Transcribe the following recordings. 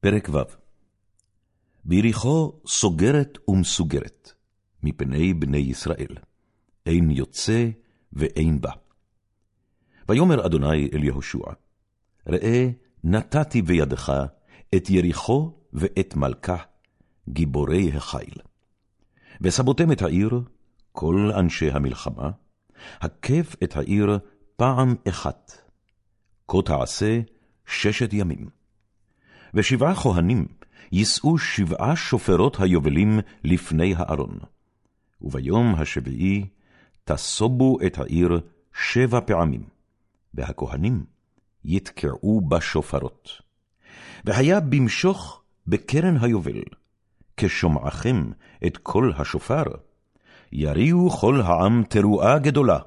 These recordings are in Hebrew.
פרק ו' ביריחו סוגרת ומסוגרת, מפני בני ישראל, אין יוצא ואין בא. ויאמר אדוני אל יהושע, ראה, נתתי בידך את יריחו ואת מלכה, גיבורי החיל. וסבותם את העיר, כל אנשי המלחמה, הקף את העיר פעם אחת. כה תעשה ששת ימים. ושבעה כהנים יישאו שבעה שופרות היובלים לפני הארון. וביום השביעי תסובו את העיר שבע פעמים, והכהנים יתקעו בשופרות. והיה במשוך בקרן היובל, כשומעכם את קול השופר, יריעו כל העם תרועה גדולה,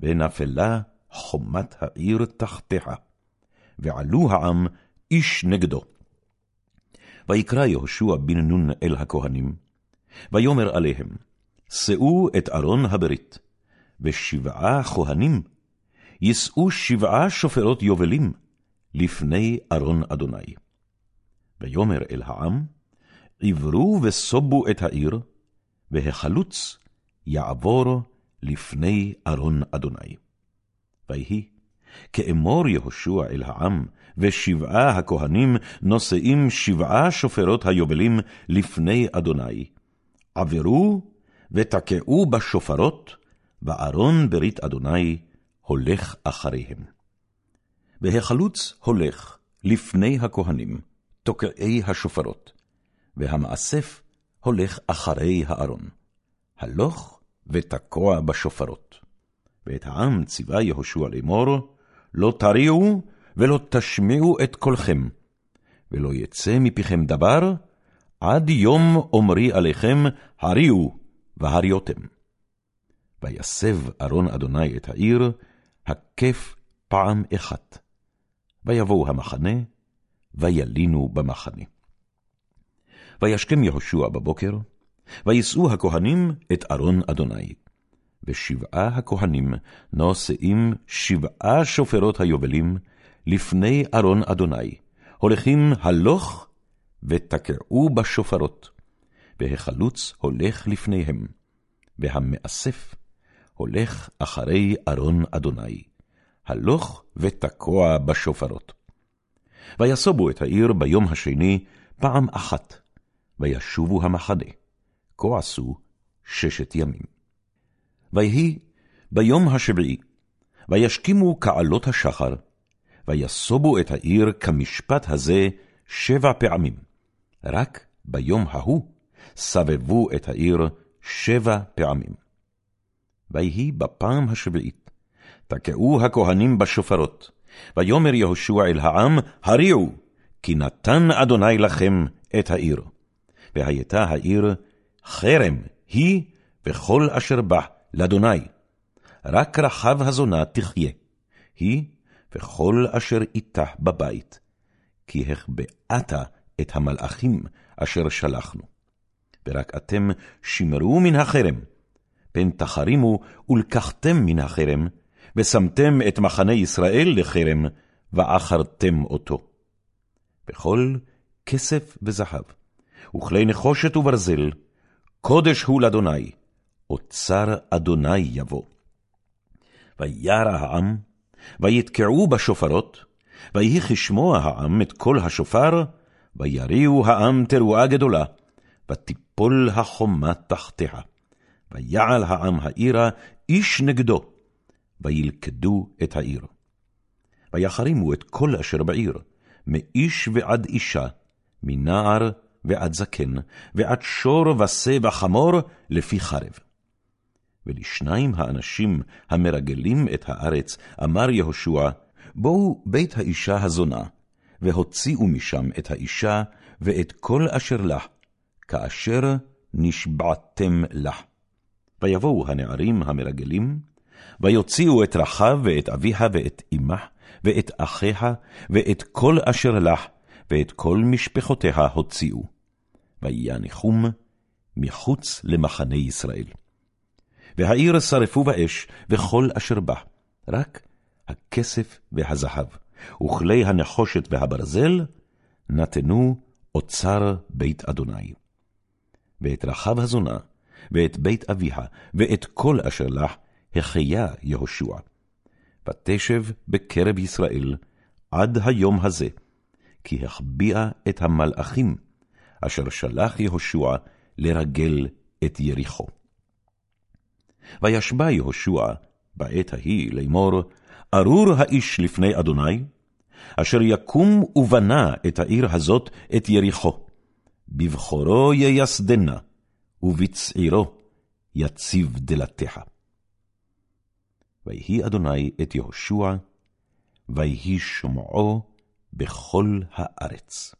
ונפלה חומת העיר תחתיה, ועלו העם איש נגדו. ויקרא יהושע בן נון אל הכהנים, ויאמר עליהם, שאו את ארון הברית, ושבעה כהנים יישאו שבעה שופרות יובלים לפני ארון אדוני. ויאמר אל העם, עברו וסובו את העיר, והחלוץ יעבור לפני ארון אדוני. ויהי, כאמור יהושע אל העם, ושבעה הכהנים נושאים שבעה שופרות היובלים לפני אדוני. עברו ותקעו בשופרות, וארון ברית אדוני הולך אחריהם. והחלוץ הולך לפני הכהנים, תוקעי השופרות, והמאסף הולך אחרי הארון. הלוך ותקוע בשופרות. ואת העם ציווה יהושע לאמור, לא תריעו ולא תשמיעו את קולכם, ולא יצא מפיכם דבר, עד יום אומרי עליכם, הריעו והריותם. ויסב ארון אדוני את העיר, הקף פעם אחת. ויבואו המחנה, וילינו במחנה. וישכם יהושע בבוקר, וישאו הכהנים את ארון אדוני. ושבעה הכהנים נושאים שבעה שופרות היובלים לפני ארון אדוני, הולכים הלוך ותקעו בשופרות, והחלוץ הולך לפניהם, והמאסף הולך אחרי ארון אדוני, הלוך ותקוע בשופרות. ויסובו את העיר ביום השני פעם אחת, וישובו המחנה, כה עשו ששת ימים. ויהי ביום השביעי, וישכימו כעלות השחר, ויסובו את העיר כמשפט הזה שבע פעמים. רק ביום ההוא סבבו את העיר שבע פעמים. ויהי בפעם השביעית, תקעו הכהנים בשופרות, ויאמר יהושע אל העם, הריעו, כי נתן אדוני לכם את העיר. והייתה העיר חרם היא וכל אשר בה לאדוני. רק רחב הזונה תחיה, היא וכל אשר איתה בבית, כי החבאת את המלאכים אשר שלחנו. ורק אתם שמרו מן החרם, פן תחרימו ולקחתם מן החרם, ושמתם את מחנה ישראל לחרם, ועכרתם אותו. בכל כסף וזהב, וכלי נחושת וברזל, קודש הוא לאדוני, אוצר אדוני יבוא. וירא העם, ויתקעו בשופרות, ויהי כשמוע העם את קול השופר, ויריעו העם תרועה גדולה, ותיפול החומה תחתיה. ויעל העם העירה איש נגדו, וילכדו את העיר. ויחרימו את כל אשר בעיר, מאיש ועד אישה, מנער ועד זקן, ועד שור ושה וחמור, לפי חרב. ולשניים האנשים המרגלים את הארץ, אמר יהושע, בואו בית האישה הזונה, והוציאו משם את האישה ואת כל אשר לה, כאשר נשבעתם לה. ויבואו הנערים המרגלים, ויוציאו את רחב ואת אביה ואת אמה, ואת אחיה, ואת כל אשר לה, ואת כל משפחותיה הוציאו. ויניחום מחוץ למחנה ישראל. והעיר שרפו באש, וכל אשר בה, רק הכסף והזהב, וכלי הנחושת והברזל, נתנו אוצר בית אדוני. ואת רחב הזונה, ואת בית אביה, ואת כל אשר לך, החיה יהושע. ותשב בקרב ישראל עד היום הזה, כי החביאה את המלאכים, אשר שלח יהושע לרגל את יריחו. וישבע יהושע בעת ההיא לאמור, ארור האיש לפני אדוני, אשר יקום ובנה את העיר הזאת, את יריחו. בבחורו ייסדנה, ובצעירו יציב דלתיה. ויהי אדוני את יהושע, ויהי שמעו בכל הארץ.